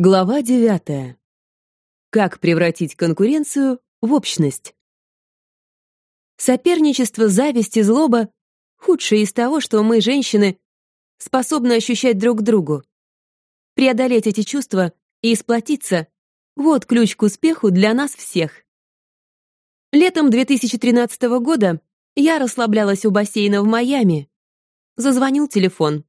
Глава девятая. Как превратить конкуренцию в общность? Соперничество, зависть и злоба — худшее из того, что мы, женщины, способны ощущать друг к другу. Преодолеть эти чувства и сплотиться — вот ключ к успеху для нас всех. Летом 2013 года я расслаблялась у бассейна в Майами. Зазвонил телефон.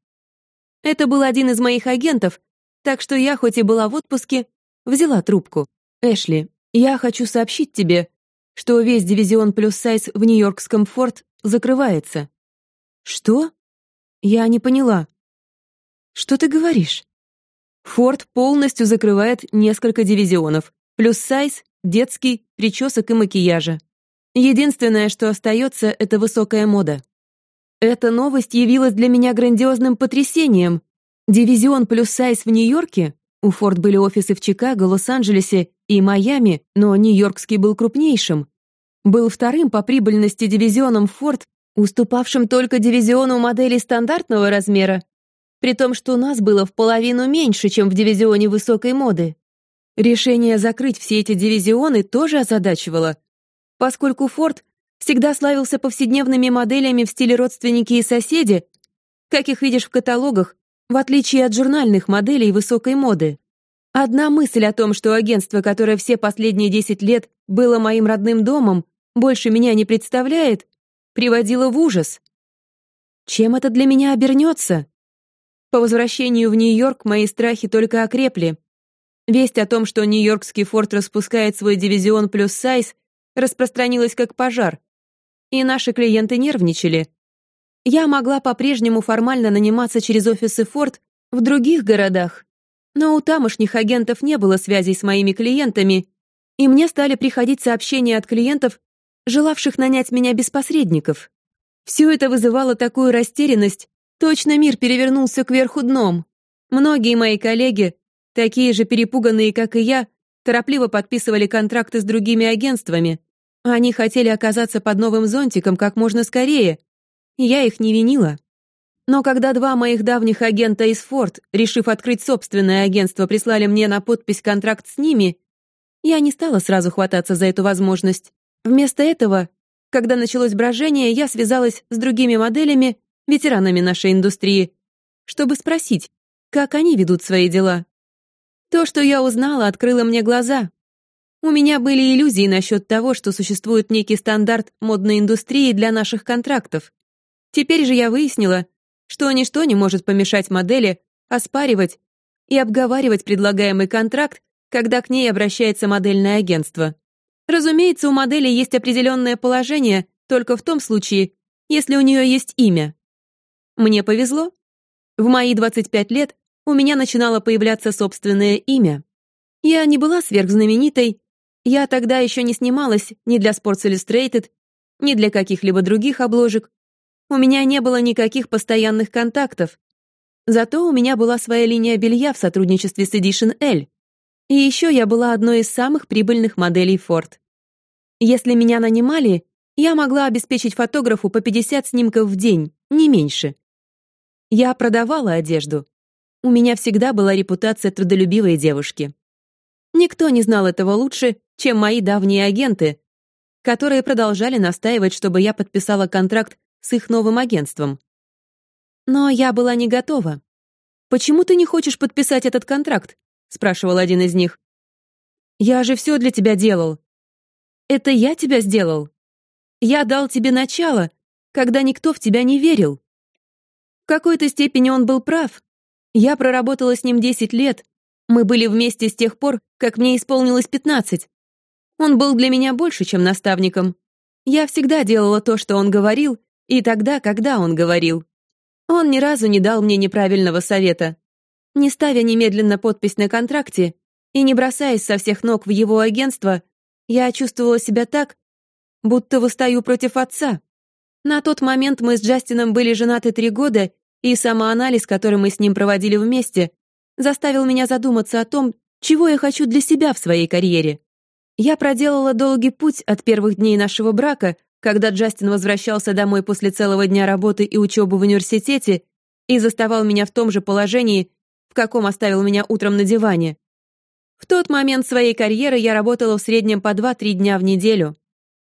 Это был один из моих агентов — так что я, хоть и была в отпуске, взяла трубку. «Эшли, я хочу сообщить тебе, что весь дивизион плюс сайз в Нью-Йоркском форт закрывается». «Что?» Я не поняла. «Что ты говоришь?» Форд полностью закрывает несколько дивизионов, плюс сайз, детский, причесок и макияжа. Единственное, что остается, это высокая мода. Эта новость явилась для меня грандиозным потрясением, Дивизион плюс сайз в Нью-Йорке, у Форд были офисы в Чикаго, Лос-Анджелесе и Майами, но Нью-Йоркский был крупнейшим, был вторым по прибыльности дивизионом Форд, уступавшим только дивизиону моделей стандартного размера, при том, что у нас было в половину меньше, чем в дивизионе высокой моды. Решение закрыть все эти дивизионы тоже озадачивало, поскольку Форд всегда славился повседневными моделями в стиле родственники и соседи, как их видишь в каталогах, в отличие от журнальных моделей высокой моды. Одна мысль о том, что агентство, которое все последние 10 лет было моим родным домом, больше меня не представляет, приводила в ужас. Чем это для меня обернется? По возвращению в Нью-Йорк мои страхи только окрепли. Весть о том, что Нью-Йоркский форт распускает свой дивизион плюс сайз, распространилась как пожар. И наши клиенты нервничали. Я могла по-прежнему формально наниматься через офисы Форд в других городах, но у тамошних агентов не было связей с моими клиентами, и мне стали приходить сообщения от клиентов, желавших нанять меня без посредников. Все это вызывало такую растерянность, точно мир перевернулся кверху дном. Многие мои коллеги, такие же перепуганные, как и я, торопливо подписывали контракты с другими агентствами. Они хотели оказаться под новым зонтиком как можно скорее, я их не винила. Но когда два моих давних агента из Форд, решив открыть собственное агентство, прислали мне на подпись контракт с ними, я не стала сразу хвататься за эту возможность. Вместо этого, когда началось брожение, я связалась с другими моделями, ветеранами нашей индустрии, чтобы спросить, как они ведут свои дела. То, что я узнала, открыло мне глаза. У меня были иллюзии насчет того, что существует некий стандарт модной индустрии для наших контрактов. Теперь же я выяснила, что ничто не может помешать модели оспаривать и обговаривать предлагаемый контракт, когда к ней обращается модельное агентство. Разумеется, у модели есть определенное положение только в том случае, если у нее есть имя. Мне повезло. В мои 25 лет у меня начинало появляться собственное имя. Я не была сверхзнаменитой, я тогда еще не снималась ни для Sports Illustrated, ни для каких-либо других обложек, у меня не было никаких постоянных контактов. Зато у меня была своя линия белья в сотрудничестве с Edition L. И еще я была одной из самых прибыльных моделей Ford. Если меня нанимали, я могла обеспечить фотографу по 50 снимков в день, не меньше. Я продавала одежду. У меня всегда была репутация трудолюбивой девушки. Никто не знал этого лучше, чем мои давние агенты, которые продолжали настаивать, чтобы я подписала контракт с их новым агентством. Но я была не готова. «Почему ты не хочешь подписать этот контракт?» — спрашивал один из них. «Я же все для тебя делал». «Это я тебя сделал. Я дал тебе начало, когда никто в тебя не верил». В какой-то степени он был прав. Я проработала с ним 10 лет. Мы были вместе с тех пор, как мне исполнилось 15. Он был для меня больше, чем наставником. Я всегда делала то, что он говорил, и тогда, когда он говорил. Он ни разу не дал мне неправильного совета. Не ставя немедленно подпись на контракте и не бросаясь со всех ног в его агентство, я чувствовала себя так, будто восстаю против отца. На тот момент мы с Джастином были женаты три года, и самоанализ, который мы с ним проводили вместе, заставил меня задуматься о том, чего я хочу для себя в своей карьере. Я проделала долгий путь от первых дней нашего брака когда Джастин возвращался домой после целого дня работы и учебы в университете и заставал меня в том же положении, в каком оставил меня утром на диване. В тот момент своей карьеры я работала в среднем по 2-3 дня в неделю.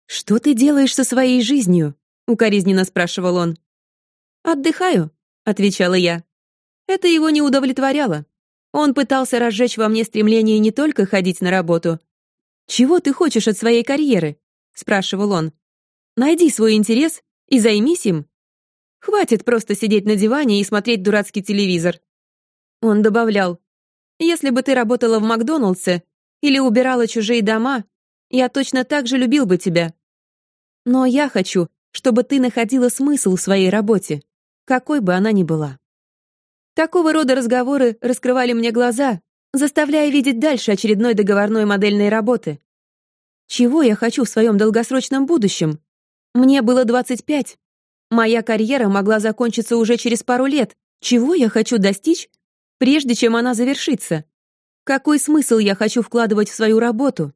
«Что ты делаешь со своей жизнью?» — укоризненно спрашивал он. «Отдыхаю», — отвечала я. Это его не удовлетворяло. Он пытался разжечь во мне стремление не только ходить на работу. «Чего ты хочешь от своей карьеры?» — спрашивал он. «Найди свой интерес и займись им. Хватит просто сидеть на диване и смотреть дурацкий телевизор». Он добавлял, если бы ты работала в Макдоналдсе или убирала чужие дома, я точно так же любил бы тебя. Но я хочу, чтобы ты находила смысл в своей работе, какой бы она ни была. Такого рода разговоры раскрывали мне глаза, заставляя видеть дальше очередной договорной модельной работы. Чего я хочу в своем долгосрочном будущем? Мне было 25. Моя карьера могла закончиться уже через пару лет. Чего я хочу достичь прежде чем она завершится? Какой смысл я хочу вкладывать в свою работу?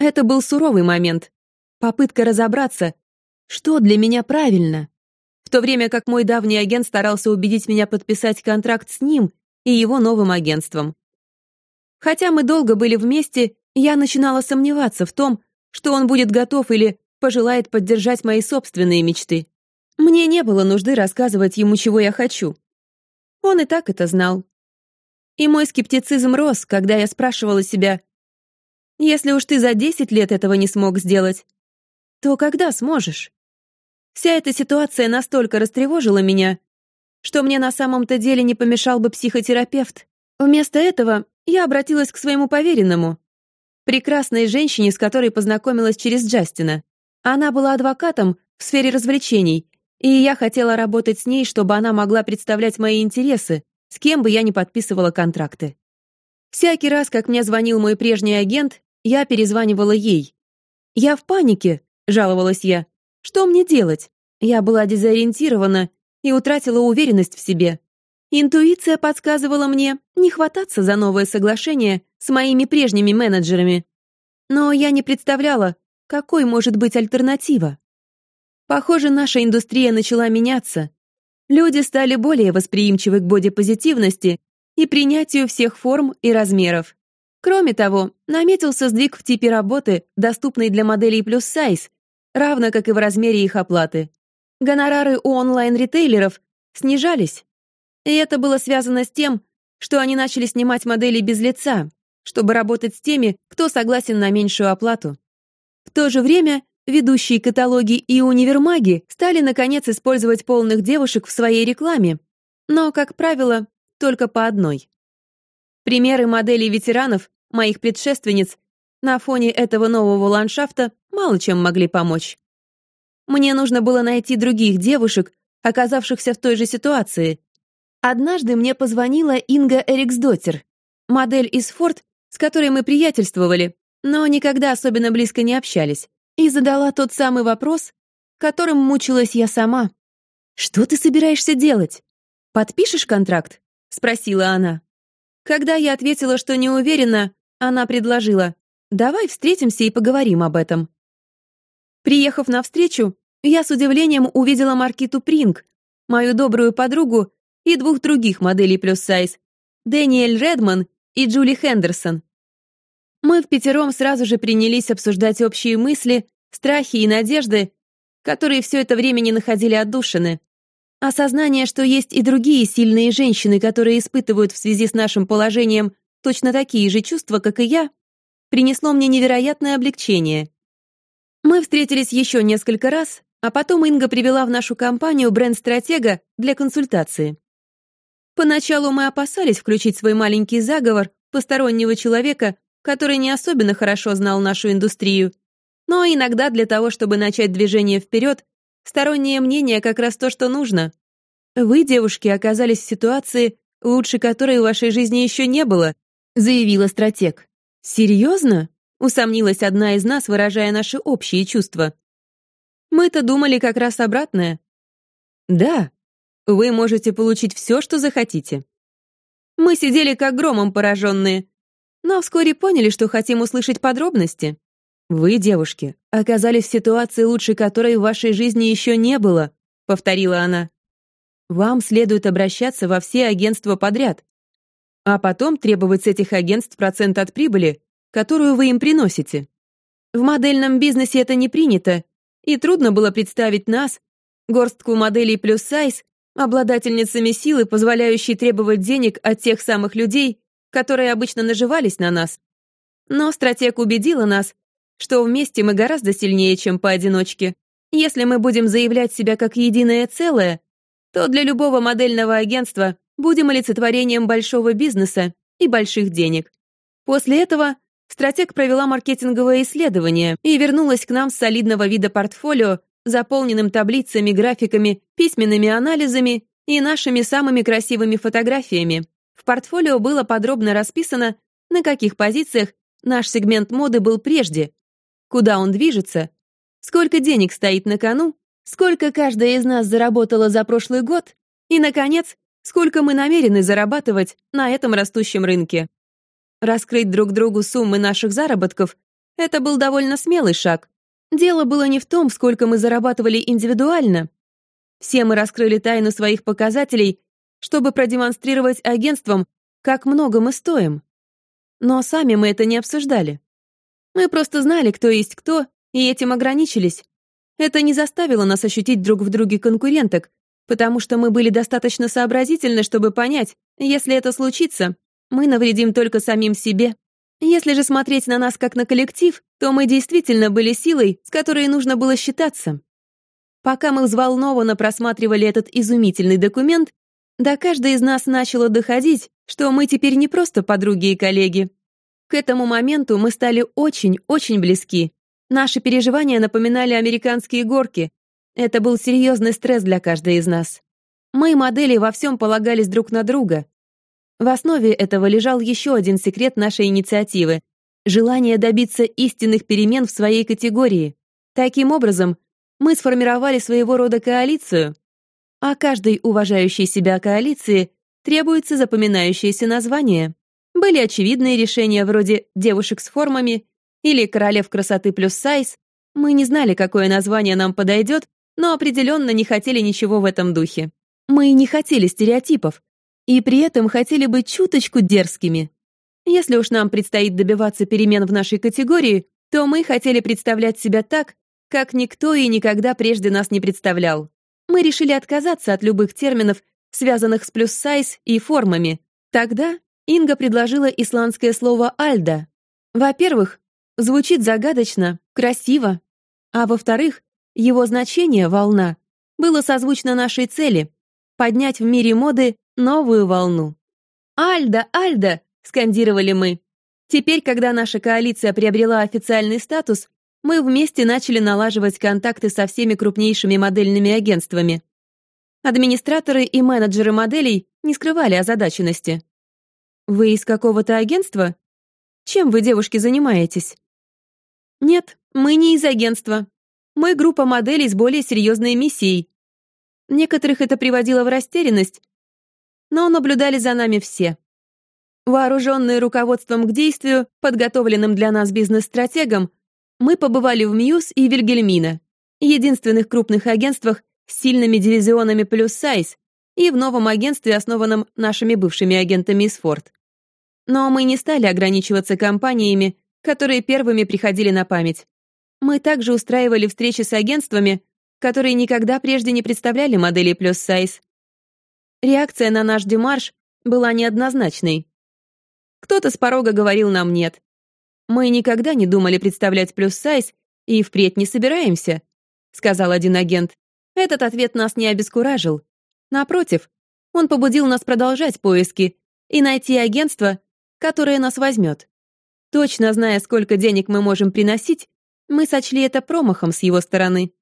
Это был суровый момент. Попытка разобраться, что для меня правильно. В то время как мой давний агент старался убедить меня подписать контракт с ним и его новым агентством. Хотя мы долго были вместе, я начинала сомневаться в том, что он будет готов или пожелает поддержать мои собственные мечты. Мне не было нужды рассказывать ему, чего я хочу. Он и так это знал. И мой скептицизм рос, когда я спрашивала себя, «Если уж ты за 10 лет этого не смог сделать, то когда сможешь?» Вся эта ситуация настолько растревожила меня, что мне на самом-то деле не помешал бы психотерапевт. Вместо этого я обратилась к своему поверенному, прекрасной женщине, с которой познакомилась через Джастина. Она была адвокатом в сфере развлечений, и я хотела работать с ней, чтобы она могла представлять мои интересы, с кем бы я ни подписывала контракты. Всякий раз, как мне звонил мой прежний агент, я перезванивала ей. «Я в панике», — жаловалась я. «Что мне делать?» Я была дезориентирована и утратила уверенность в себе. Интуиция подсказывала мне не хвататься за новое соглашение с моими прежними менеджерами. Но я не представляла, какой может быть альтернатива. Похоже, наша индустрия начала меняться, Люди стали более восприимчивы к бодипозитивности и принятию всех форм и размеров. Кроме того, наметился сдвиг в типе работы, доступной для моделей плюс сайз, равно как и в размере их оплаты. Гонорары у онлайн-ритейлеров снижались. И это было связано с тем, что они начали снимать модели без лица, чтобы работать с теми, кто согласен на меньшую оплату. В то же время Ведущие каталоги и универмаги стали, наконец, использовать полных девушек в своей рекламе, но, как правило, только по одной. Примеры моделей ветеранов, моих предшественниц, на фоне этого нового ландшафта мало чем могли помочь. Мне нужно было найти других девушек, оказавшихся в той же ситуации. Однажды мне позвонила Инга Эриксдоттер, модель из Форд, с которой мы приятельствовали, но никогда особенно близко не общались и задала тот самый вопрос, которым мучилась я сама. «Что ты собираешься делать? Подпишешь контракт?» — спросила она. Когда я ответила, что не уверена, она предложила, «Давай встретимся и поговорим об этом». Приехав на встречу, я с удивлением увидела Маркиту Принг, мою добрую подругу и двух других моделей плюс-сайз, Дэниэль Редман и Джули Хендерсон. Мы в пятером сразу же принялись обсуждать общие мысли, страхи и надежды, которые все это время не находили отдушины. Осознание, что есть и другие сильные женщины, которые испытывают в связи с нашим положением точно такие же чувства, как и я, принесло мне невероятное облегчение. Мы встретились еще несколько раз, а потом Инга привела в нашу компанию бренд-стратега для консультации. Поначалу мы опасались включить свой маленький заговор постороннего человека который не особенно хорошо знал нашу индустрию. Но иногда для того, чтобы начать движение вперед, стороннее мнение как раз то, что нужно. Вы, девушки, оказались в ситуации, лучше которой в вашей жизни еще не было, заявила стратег. Серьезно? Усомнилась одна из нас, выражая наши общие чувства. Мы-то думали как раз обратное. Да, вы можете получить все, что захотите. Мы сидели как громом пораженные, но вскоре поняли, что хотим услышать подробности. Вы, девушки, оказались в ситуации, лучше которой в вашей жизни еще не было, повторила она. Вам следует обращаться во все агентства подряд. а потом требовать с этих агентств процент от прибыли, которую вы им приносите. В модельном бизнесе это не принято, и трудно было представить нас, горстку моделей плюс сайз, обладательницами силы, позволяющей требовать денег от тех самых людей, которые обычно наживались на нас. Но стратег убедила нас, что вместе мы гораздо сильнее, чем поодиночке. Если мы будем заявлять себя как единое целое, то для любого модельного агентства будем олицетворением большого бизнеса и больших денег. После этого стратег провела маркетинговое исследование и вернулась к нам с солидного вида портфолио, заполненным таблицами, графиками, письменными анализами и нашими самыми красивыми фотографиями. В портфолио было подробно расписано, на каких позициях наш сегмент моды был прежде, куда он движется, сколько денег стоит на кону, сколько каждая из нас заработала за прошлый год и, наконец, сколько мы намерены зарабатывать на этом растущем рынке. Раскрыть друг другу суммы наших заработков — это был довольно смелый шаг, Дело было не в том, сколько мы зарабатывали индивидуально. Все мы раскрыли тайну своих показателей, чтобы продемонстрировать агентствам, как много мы стоим. Но сами мы это не обсуждали. Мы просто знали, кто есть кто, и этим ограничились. Это не заставило нас ощутить друг в друге конкуренток, потому что мы были достаточно сообразительны, чтобы понять, если это случится, мы навредим только самим себе. Если же смотреть на нас как на коллектив, то мы действительно были силой, с которой нужно было считаться. Пока мы взволнованно просматривали этот изумительный документ, до каждой из нас начало доходить, что мы теперь не просто подруги и коллеги. К этому моменту мы стали очень-очень близки. Наши переживания напоминали американские горки. Это был серьезный стресс для каждой из нас. Мы, модели, во всем полагались друг на друга, в основе этого лежал еще один секрет нашей инициативы — желание добиться истинных перемен в своей категории. Таким образом, мы сформировали своего рода коалицию, а каждой уважающей себя коалиции требуется запоминающееся название. Были очевидные решения вроде «девушек с формами» или «королев красоты плюс сайз». Мы не знали, какое название нам подойдет, но определенно не хотели ничего в этом духе. Мы не хотели стереотипов, и при этом хотели быть чуточку дерзкими. Если уж нам предстоит добиваться перемен в нашей категории, то мы хотели представлять себя так, как никто и никогда прежде нас не представлял. Мы решили отказаться от любых терминов, связанных с плюс-сайз и формами. Тогда Инга предложила исландское слово «альда». Во-первых, звучит загадочно, красиво, а во-вторых, его значение «волна» было созвучно нашей цели — поднять в мире моды новую волну. «Альда! Альда!» — скандировали мы. Теперь, когда наша коалиция приобрела официальный статус, мы вместе начали налаживать контакты со всеми крупнейшими модельными агентствами. Администраторы и менеджеры моделей не скрывали озадаченности. «Вы из какого-то агентства? Чем вы, девушки, занимаетесь?» «Нет, мы не из агентства. Мы группа моделей с более серьезной миссией. Некоторых это приводило в растерянность, но наблюдали за нами все. Вооруженные руководством к действию, подготовленным для нас бизнес-стратегом, мы побывали в Мьюз и Вильгельмина, единственных крупных агентствах с сильными дивизионами плюс сайз, и в новом агентстве, основанном нашими бывшими агентами из Форд. Но мы не стали ограничиваться компаниями, которые первыми приходили на память. Мы также устраивали встречи с агентствами, которые никогда прежде не представляли модели плюс сайз, Реакция на наш демарш была неоднозначной. Кто-то с порога говорил нам «нет». «Мы никогда не думали представлять плюс-сайз и впредь не собираемся», — сказал один агент. Этот ответ нас не обескуражил. Напротив, он побудил нас продолжать поиски и найти агентство, которое нас возьмет. Точно зная, сколько денег мы можем приносить, мы сочли это промахом с его стороны.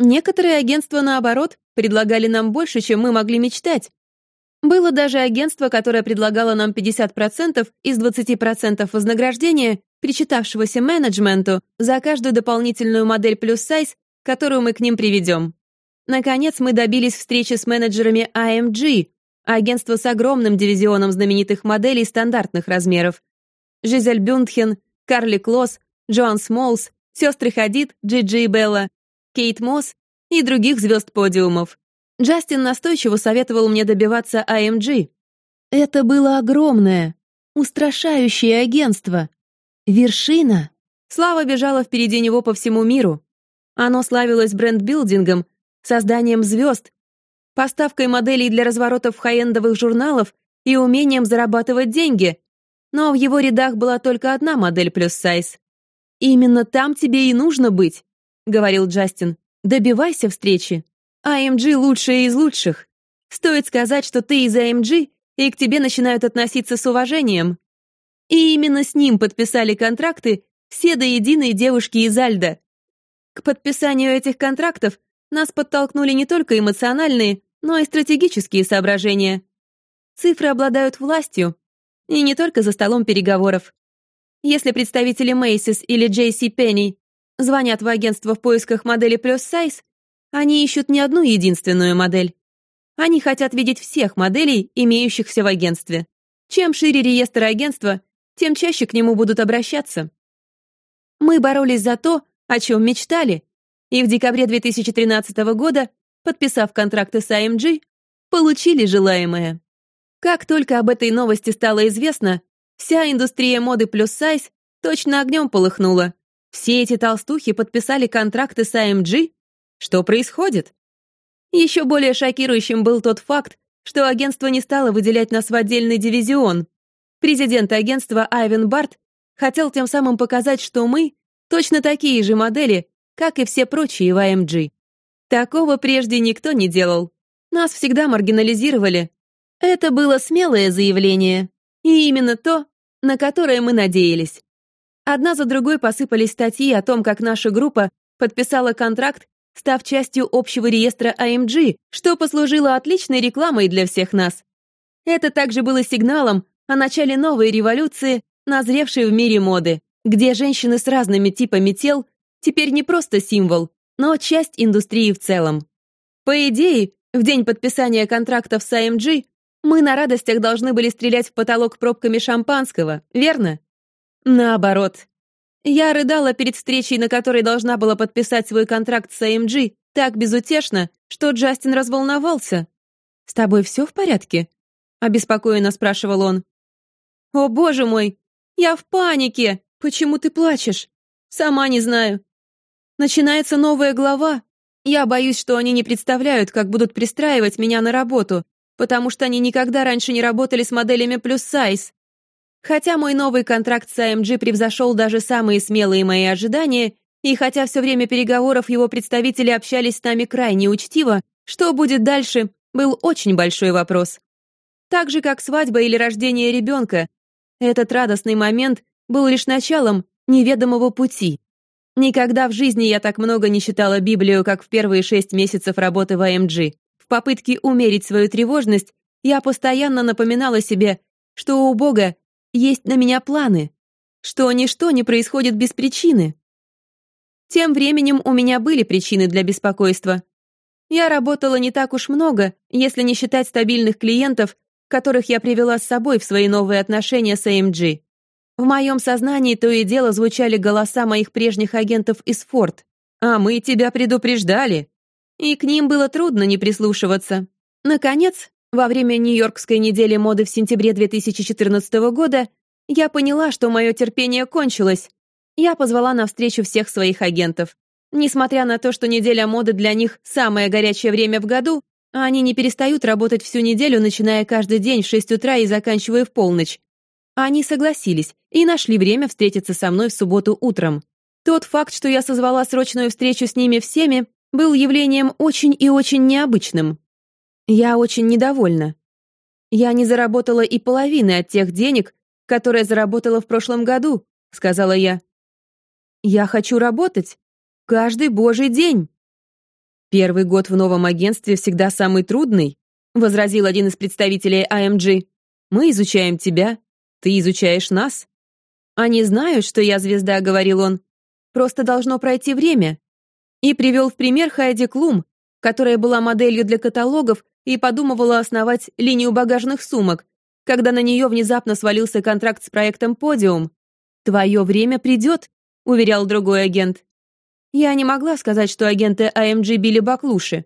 Некоторые агентства, наоборот, предлагали нам больше, чем мы могли мечтать, было даже агентство, которое предлагало нам 50% из 20% вознаграждения, причитавшегося менеджменту, за каждую дополнительную модель плюс сайз, которую мы к ним приведем. Наконец, мы добились встречи с менеджерами AMG, агентство с огромным дивизионом знаменитых моделей стандартных размеров. Жизель Бюндхен, Карли Клосс, Джоан Смолс, сестры Хадид, Джиджи и Белла, Кейт Мосс и других звезд подиумов. Джастин настойчиво советовал мне добиваться AMG. Это было огромное, Устрашающее агентство. Вершина. Слава бежала впереди него по всему миру. Оно славилось бренд-билдингом, созданием звезд, поставкой моделей для разворотов хай-эндовых журналов и умением зарабатывать деньги. Но в его рядах была только одна модель плюс сайз. «Именно там тебе и нужно быть», — говорил Джастин. «Добивайся встречи. АМГ лучшая из лучших. Стоит сказать, что ты из АМГ, и к тебе начинают относиться с уважением. И именно с ним подписали контракты все до единой девушки из Альда. К подписанию этих контрактов нас подтолкнули не только эмоциональные, но и стратегические соображения. Цифры обладают властью, и не только за столом переговоров. Если представители Macy's или JC Penney звонят в агентство в поисках модели плюс сайз, они ищут не одну единственную модель. Они хотят видеть всех моделей, имеющихся в агентстве. Чем шире реестр агентства, тем чаще к нему будут обращаться. Мы боролись за то, о чем мечтали, и в декабре 2013 года, подписав контракты с AMG, получили желаемое. Как только об этой новости стало известно, вся индустрия моды плюс сайз точно огнем полыхнула. Все эти толстухи подписали контракты с AMG? Что происходит? Еще более шокирующим был тот факт, что агентство не стало выделять нас в отдельный дивизион. Президент агентства Айвен Барт хотел тем самым показать, что мы точно такие же модели, как и все прочие в AMG. Такого прежде никто не делал. Нас всегда маргинализировали. Это было смелое заявление, и именно то, на которое мы надеялись. Одна за другой посыпались статьи о том, как наша группа подписала контракт став частью общего реестра AMG, что послужило отличной рекламой для всех нас. Это также было сигналом о начале новой революции, назревшей в мире моды, где женщины с разными типами тел теперь не просто символ, но часть индустрии в целом. По идее, в день подписания контрактов с AMG мы на радостях должны были стрелять в потолок пробками шампанского, верно? Наоборот, я рыдала перед встречей, на которой должна была подписать свой контракт с AMG, так безутешно, что Джастин разволновался. «С тобой все в порядке?» — обеспокоенно спрашивал он. «О, боже мой! Я в панике! Почему ты плачешь? Сама не знаю. Начинается новая глава. Я боюсь, что они не представляют, как будут пристраивать меня на работу, потому что они никогда раньше не работали с моделями плюс сайз. Хотя мой новый контракт с AMG превзошел даже самые смелые мои ожидания, и хотя все время переговоров его представители общались с нами крайне учтиво, что будет дальше, был очень большой вопрос. Так же, как свадьба или рождение ребенка, этот радостный момент был лишь началом неведомого пути. Никогда в жизни я так много не читала Библию, как в первые шесть месяцев работы в AMG. В попытке умерить свою тревожность я постоянно напоминала себе, что у Бога есть на меня планы, что ничто не происходит без причины. Тем временем у меня были причины для беспокойства. Я работала не так уж много, если не считать стабильных клиентов, которых я привела с собой в свои новые отношения с AMG. В моем сознании то и дело звучали голоса моих прежних агентов из Форд. «А мы тебя предупреждали!» И к ним было трудно не прислушиваться. Наконец, во время Нью-Йоркской недели моды в сентябре 2014 года я поняла, что мое терпение кончилось. Я позвала на встречу всех своих агентов. Несмотря на то, что неделя моды для них самое горячее время в году, они не перестают работать всю неделю, начиная каждый день в 6 утра и заканчивая в полночь. Они согласились и нашли время встретиться со мной в субботу утром. Тот факт, что я созвала срочную встречу с ними всеми, был явлением очень и очень необычным. Я очень недовольна. Я не заработала и половины от тех денег, которые заработала в прошлом году, сказала я. Я хочу работать. Каждый божий день. Первый год в новом агентстве всегда самый трудный, возразил один из представителей AMG. Мы изучаем тебя, ты изучаешь нас. Они знают, что я звезда, говорил он. Просто должно пройти время. И привел в пример Хайди Клум, которая была моделью для каталогов и подумывала основать линию багажных сумок, когда на нее внезапно свалился контракт с проектом «Подиум». «Твое время придет», — уверял другой агент. Я не могла сказать, что агенты АМГ били баклуши.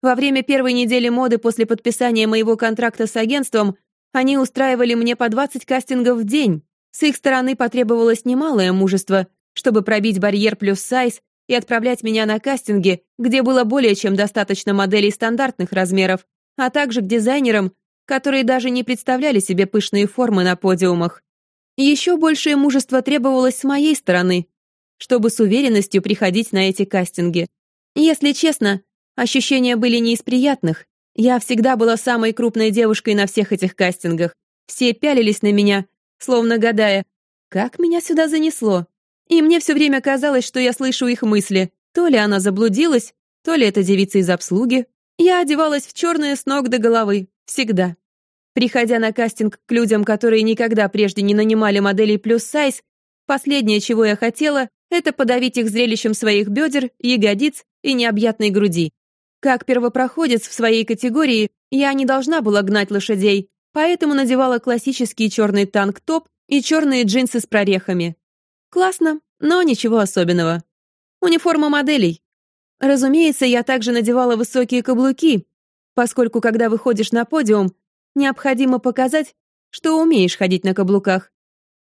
Во время первой недели моды после подписания моего контракта с агентством Они устраивали мне по 20 кастингов в день. С их стороны потребовалось немалое мужество, чтобы пробить барьер плюс сайз и отправлять меня на кастинги, где было более чем достаточно моделей стандартных размеров, а также к дизайнерам, которые даже не представляли себе пышные формы на подиумах. Еще большее мужество требовалось с моей стороны, чтобы с уверенностью приходить на эти кастинги. Если честно, ощущения были не из приятных. Я всегда была самой крупной девушкой на всех этих кастингах. Все пялились на меня, словно гадая, как меня сюда занесло. И мне все время казалось, что я слышу их мысли. То ли она заблудилась, то ли это девица из обслуги. Я одевалась в черное с ног до головы. Всегда. Приходя на кастинг к людям, которые никогда прежде не нанимали моделей плюс сайз, последнее, чего я хотела, это подавить их зрелищем своих бедер, ягодиц и необъятной груди. Как первопроходец в своей категории, я не должна была гнать лошадей, поэтому надевала классический черный танк-топ и черные джинсы с прорехами. Классно, но ничего особенного. Униформа моделей. Разумеется, я также надевала высокие каблуки, поскольку, когда выходишь на подиум, необходимо показать, что умеешь ходить на каблуках.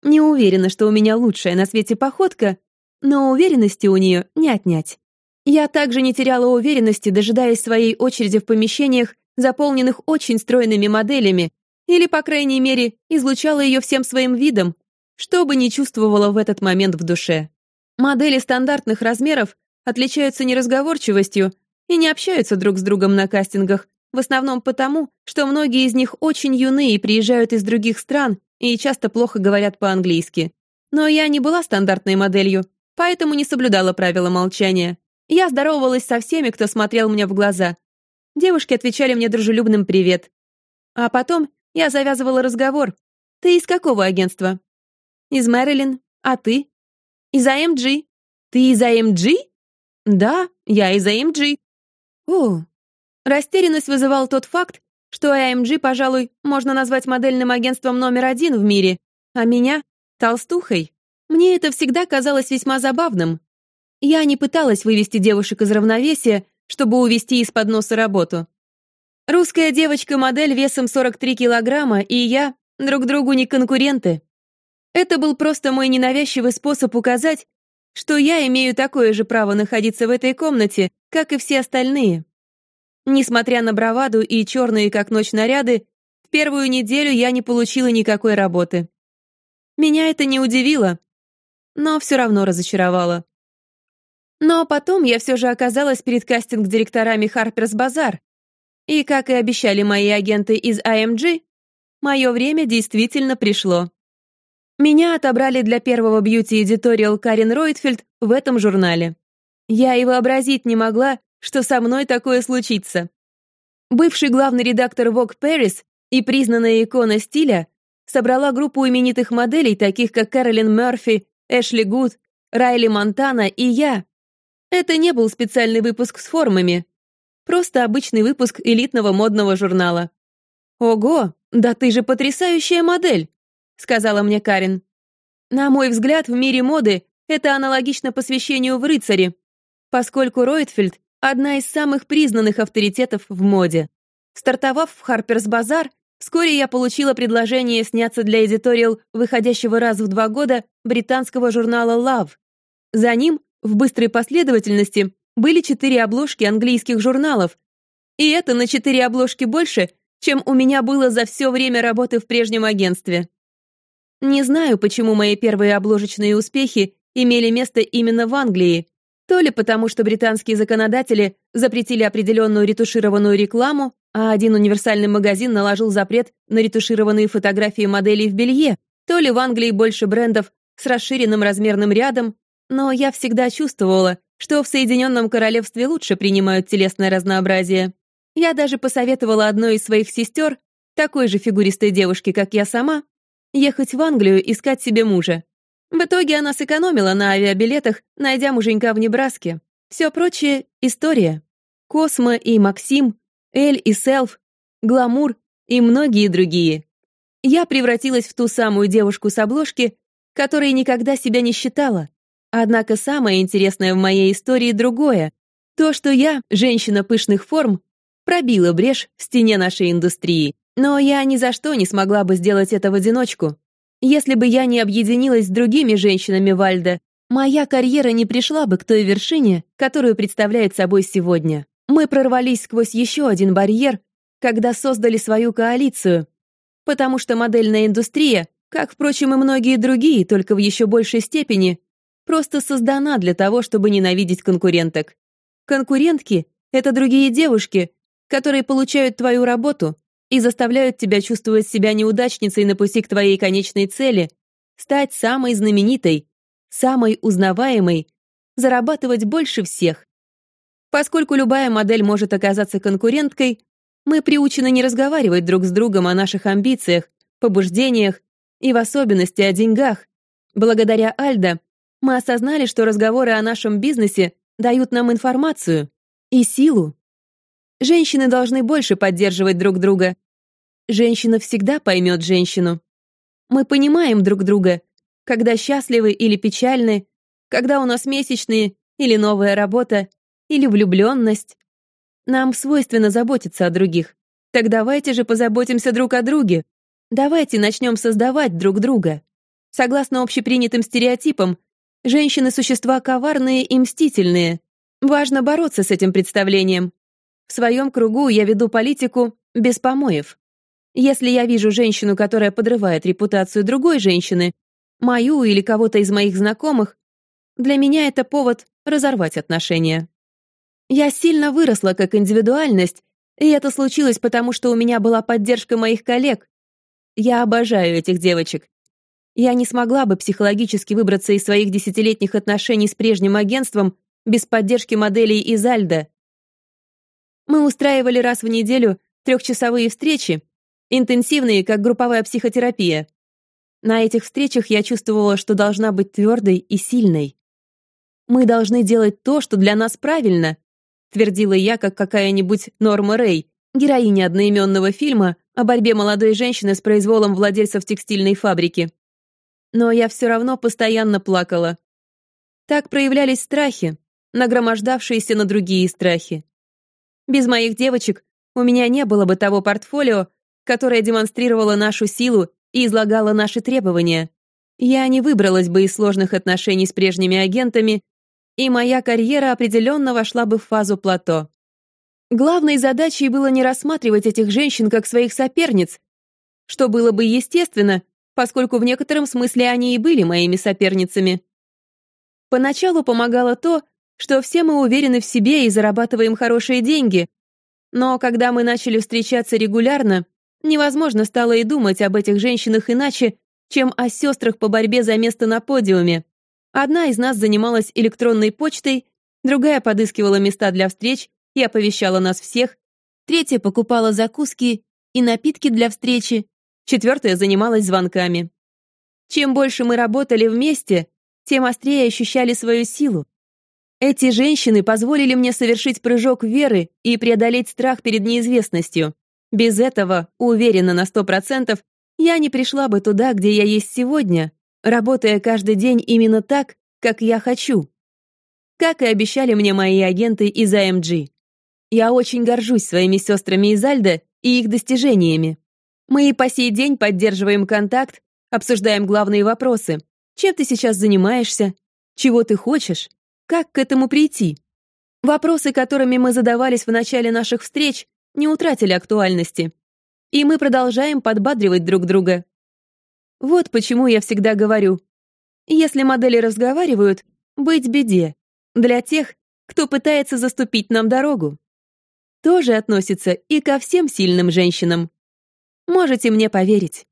Не уверена, что у меня лучшая на свете походка, но уверенности у нее не отнять. Я также не теряла уверенности, дожидаясь своей очереди в помещениях, заполненных очень стройными моделями, или, по крайней мере, излучала ее всем своим видом, что бы ни чувствовала в этот момент в душе. Модели стандартных размеров отличаются неразговорчивостью и не общаются друг с другом на кастингах, в основном потому, что многие из них очень юны и приезжают из других стран и часто плохо говорят по-английски. Но я не была стандартной моделью, поэтому не соблюдала правила молчания. Я здоровалась со всеми, кто смотрел мне в глаза. Девушки отвечали мне дружелюбным «привет». А потом я завязывала разговор. «Ты из какого агентства?» Из Мэрилин. А ты? Из АМГ. Ты из АМГ? Да, я из АМГ. О, растерянность вызывал тот факт, что АМГ, пожалуй, можно назвать модельным агентством номер один в мире, а меня — толстухой. Мне это всегда казалось весьма забавным. Я не пыталась вывести девушек из равновесия, чтобы увести из-под носа работу. Русская девочка-модель весом 43 килограмма и я друг другу не конкуренты. Это был просто мой ненавязчивый способ указать, что я имею такое же право находиться в этой комнате, как и все остальные. Несмотря на браваду и черные как ночь наряды, в первую неделю я не получила никакой работы. Меня это не удивило, но все равно разочаровало. Но потом я все же оказалась перед кастинг-директорами Harper's Bazaar, и, как и обещали мои агенты из IMG, мое время действительно пришло. Меня отобрали для первого бьюти-эдиториал Карен Ройтфельд в этом журнале. Я и вообразить не могла, что со мной такое случится. Бывший главный редактор Vogue Paris и признанная икона стиля собрала группу именитых моделей, таких как Кэролин Мерфи, Эшли Гуд, Райли Монтана и я. Это не был специальный выпуск с формами, просто обычный выпуск элитного модного журнала. «Ого, да ты же потрясающая модель!» сказала мне Карин. На мой взгляд, в мире моды это аналогично посвящению в рыцаре, поскольку Ройтфельд — одна из самых признанных авторитетов в моде. Стартовав в Харперс Базар, вскоре я получила предложение сняться для эдиториал, выходящего раз в два года, британского журнала Love. За ним, в быстрой последовательности, были четыре обложки английских журналов, и это на четыре обложки больше, чем у меня было за все время работы в прежнем агентстве. Не знаю, почему мои первые обложечные успехи имели место именно в Англии, то ли потому, что британские законодатели запретили определенную ретушированную рекламу, а один универсальный магазин наложил запрет на ретушированные фотографии моделей в белье, то ли в Англии больше брендов с расширенным размерным рядом, но я всегда чувствовала, что в Соединенном Королевстве лучше принимают телесное разнообразие. Я даже посоветовала одной из своих сестер, такой же фигуристой девушке, как я сама, ехать в Англию искать себе мужа. В итоге она сэкономила на авиабилетах, найдя муженька в Небраске. Все прочее — история. Космо и Максим, Эль и Селф, Гламур и многие другие. Я превратилась в ту самую девушку с обложки, которой никогда себя не считала. Однако самое интересное в моей истории другое. То, что я, женщина пышных форм, пробила брешь в стене нашей индустрии. Но я ни за что не смогла бы сделать это в одиночку. Если бы я не объединилась с другими женщинами Вальда, моя карьера не пришла бы к той вершине, которую представляет собой сегодня. Мы прорвались сквозь еще один барьер, когда создали свою коалицию, потому что модельная индустрия, как, впрочем, и многие другие, только в еще большей степени, просто создана для того, чтобы ненавидеть конкуренток. Конкурентки — это другие девушки, которые получают твою работу, и заставляют тебя чувствовать себя неудачницей на пути к твоей конечной цели, стать самой знаменитой, самой узнаваемой, зарабатывать больше всех. Поскольку любая модель может оказаться конкуренткой, мы приучены не разговаривать друг с другом о наших амбициях, побуждениях и в особенности о деньгах. Благодаря Альдо мы осознали, что разговоры о нашем бизнесе дают нам информацию и силу. Женщины должны больше поддерживать друг друга. Женщина всегда поймет женщину. Мы понимаем друг друга, когда счастливы или печальны, когда у нас месячные или новая работа, или влюбленность. Нам свойственно заботиться о других. Так давайте же позаботимся друг о друге. Давайте начнем создавать друг друга. Согласно общепринятым стереотипам, женщины — существа коварные и мстительные. Важно бороться с этим представлением. В своем кругу я веду политику без помоев. Если я вижу женщину, которая подрывает репутацию другой женщины, мою или кого-то из моих знакомых, для меня это повод разорвать отношения. Я сильно выросла как индивидуальность, и это случилось потому, что у меня была поддержка моих коллег. Я обожаю этих девочек. Я не смогла бы психологически выбраться из своих десятилетних отношений с прежним агентством без поддержки моделей из Альда. Мы устраивали раз в неделю трехчасовые встречи, интенсивные, как групповая психотерапия. На этих встречах я чувствовала, что должна быть твердой и сильной. «Мы должны делать то, что для нас правильно», твердила я, как какая-нибудь Норма Рэй, героиня одноименного фильма о борьбе молодой женщины с произволом владельцев текстильной фабрики. Но я все равно постоянно плакала. Так проявлялись страхи, нагромождавшиеся на другие страхи. Без моих девочек у меня не было бы того портфолио, которое демонстрировало нашу силу и излагало наши требования. Я не выбралась бы из сложных отношений с прежними агентами, и моя карьера определенно вошла бы в фазу плато. Главной задачей было не рассматривать этих женщин как своих соперниц, что было бы естественно, поскольку в некотором смысле они и были моими соперницами. Поначалу помогало то, что все мы уверены в себе и зарабатываем хорошие деньги. Но когда мы начали встречаться регулярно, невозможно стало и думать об этих женщинах иначе, чем о сестрах по борьбе за место на подиуме. Одна из нас занималась электронной почтой, другая подыскивала места для встреч и оповещала нас всех, третья покупала закуски и напитки для встречи, четвертая занималась звонками. Чем больше мы работали вместе, тем острее ощущали свою силу. Эти женщины позволили мне совершить прыжок веры и преодолеть страх перед неизвестностью. Без этого, уверена на сто процентов, я не пришла бы туда, где я есть сегодня, работая каждый день именно так, как я хочу. Как и обещали мне мои агенты из AMG. Я очень горжусь своими сестрами из Альда и их достижениями. Мы и по сей день поддерживаем контакт, обсуждаем главные вопросы. Чем ты сейчас занимаешься? Чего ты хочешь? Как к этому прийти? Вопросы, которыми мы задавались в начале наших встреч, не утратили актуальности. И мы продолжаем подбадривать друг друга. Вот почему я всегда говорю, если модели разговаривают, быть беде. Для тех, кто пытается заступить нам дорогу. Тоже относится и ко всем сильным женщинам. Можете мне поверить.